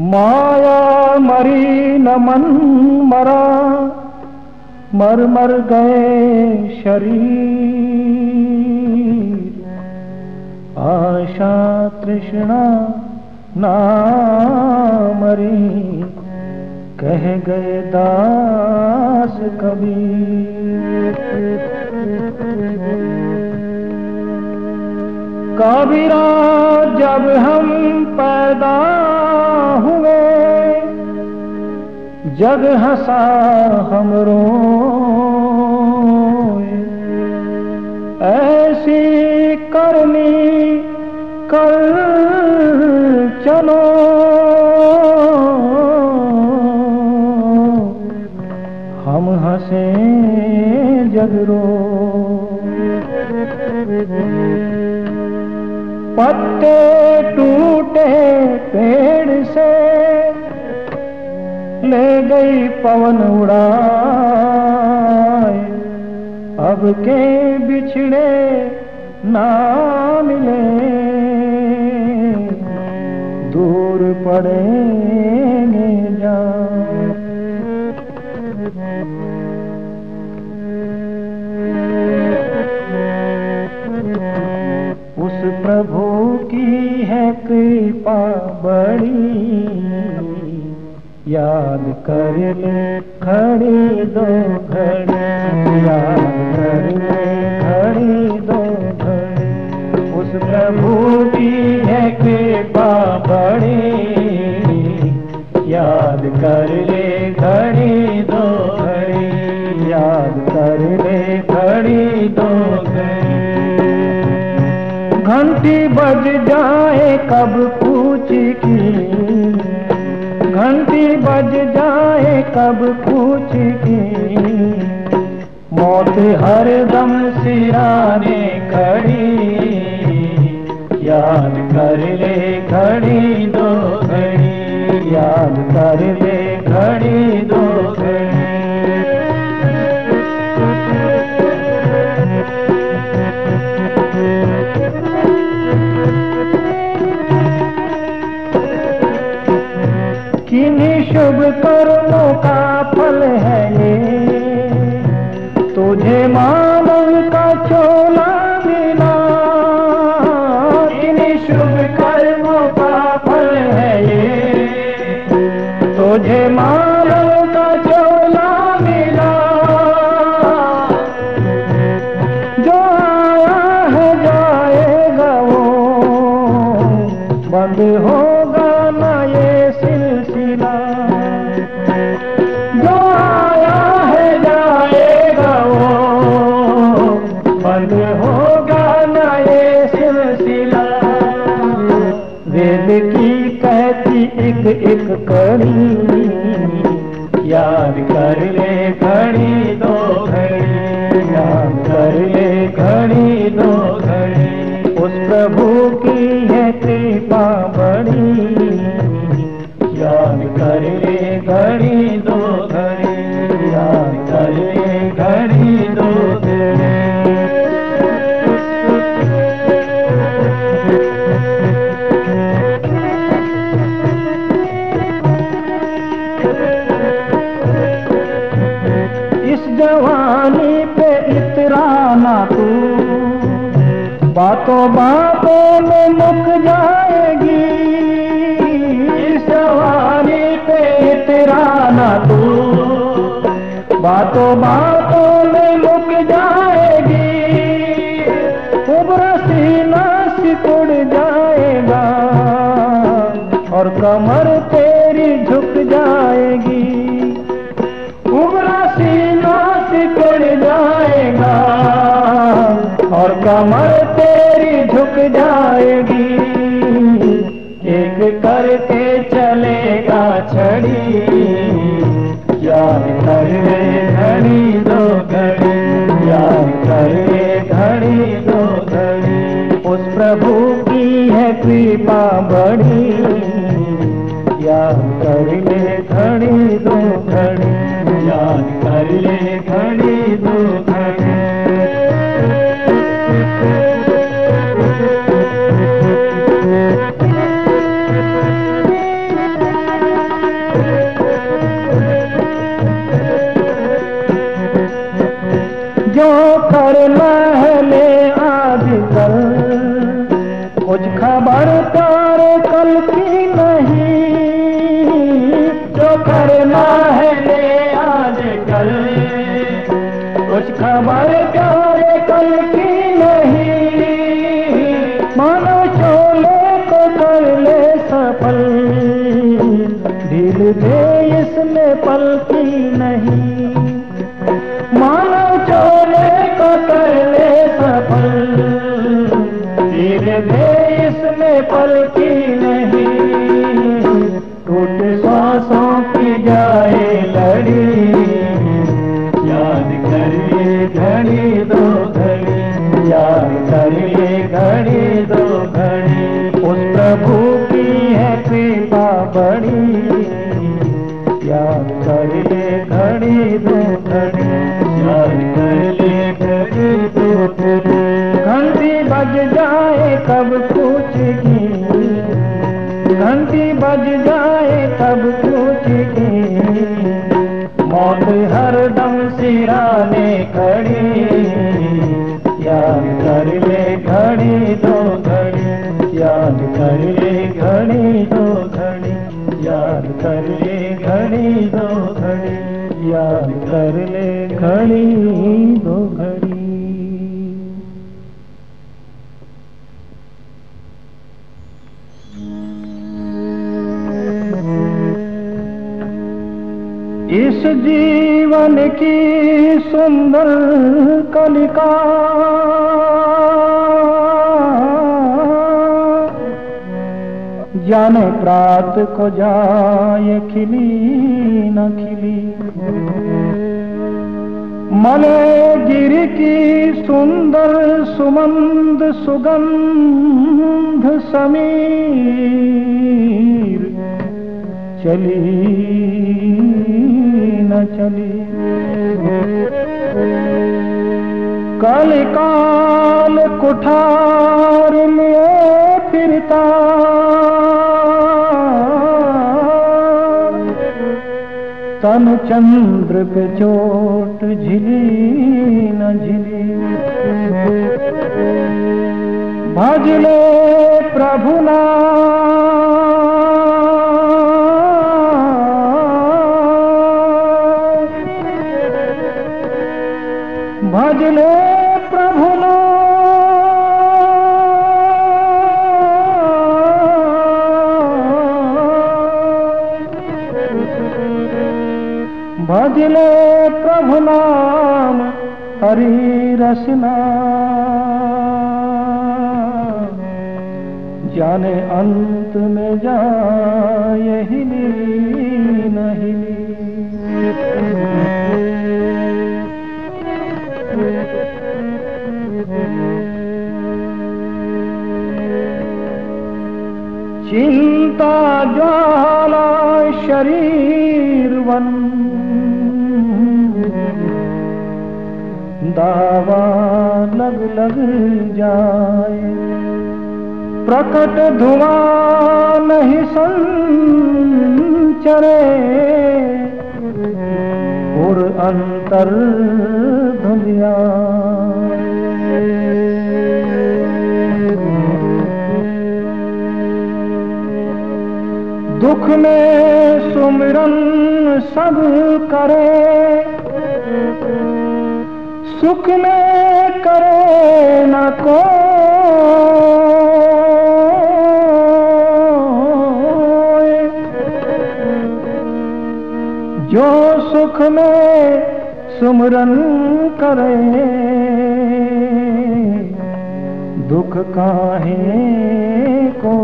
माया मरी न मन मरा मर मर गए शरीर। आशा तृष्णा ना मरी, कह गए दास कबीर। कबीरा जब हम पैदा जग हंसा हम रो ऐसी करनी कर चलो। हम हंसे जगरो पत्ते टूटे ले गई पवन उड़ाए। अब के बिछड़े ना मिले दूर पड़ेंगे जा उस प्रभु की है कृपा बड़ी। याद कर ले खड़ी दो घड़ी। याद कर ले खड़ी दो घड़ी। उस प्रभु की है कृपा बड़ी। याद कर ले घड़ी दो घड़ी। याद कर ले घड़ी। दो घंटी बज जाए कब पूछ की? घंटी बज जाए, कब पूछ की मौत हर दम सिराने खड़ी, याद कर ले घड़ी शुभ कर्मों का फल है ये। तुझे मानव प्रभु की बातों बातों में मुक जाएगी। जवानी पे इतराना तू। बातों बातों में मुक जाएगी। उबरा सीना सिकुड़ जाएगा। और कमर तेरी झुक जाएगी। उबरा सीना सिकुड़ जाएगा। और कमर तेरी झुक जाएगी। एक करके चलेगा छड़ी। याद कर घड़ी दो घड़ी। याद कर घड़ी दो घड़ी। उस प्रभु की है कृपा बड़ी याद कर जाना है ले आज कल। कुछ खबर प्यारे कल की नहीं। मानो छोले को कर ले सफल। दिल दे इसमें पल की नहीं। मानो छोले को कर ले सफल। दिल दे इसमें पल की याद घड़ी दो घड़ी उस प्रभु की है कृपा बड़ी। याद कर घड़ी दो घड़ी याद कर ले घड़ी दो घड़ी घंटी बज जाए कब पूछेगी घंटी बज जाए कब पूछेगी मौत हर दम सिराने खड़ी। याद कर ले घड़ी दो घड़ी, याद कर ले घड़ी दो घड़ी, याद कर ले घड़ी दो घड़ी, याद कर ले घड़ी दो घड़ी। इस जीवन की सुंदर कलिका जाने प्रात को जाए, खिली न खिली। मले गिर की सुंदर सुमंद सुगंध समीर। चली न चली। कल काल कुठार लिए फिरता। तन चंद्र पे चोट झिली न झिली। भजले प्रभु भजले भजले प्रभु नाम हरि रसना। जाने अंत में जा हिली नहीं। चिंता ज्वाला शरीर वन। दावा लग लग जाए। प्रकट धुआँ नहीं संचरे। और अंतर धुलिया दुख में सुमिरन सब करे। सुख में करे न को जो सुख में सुमरन करे दुख काहे को?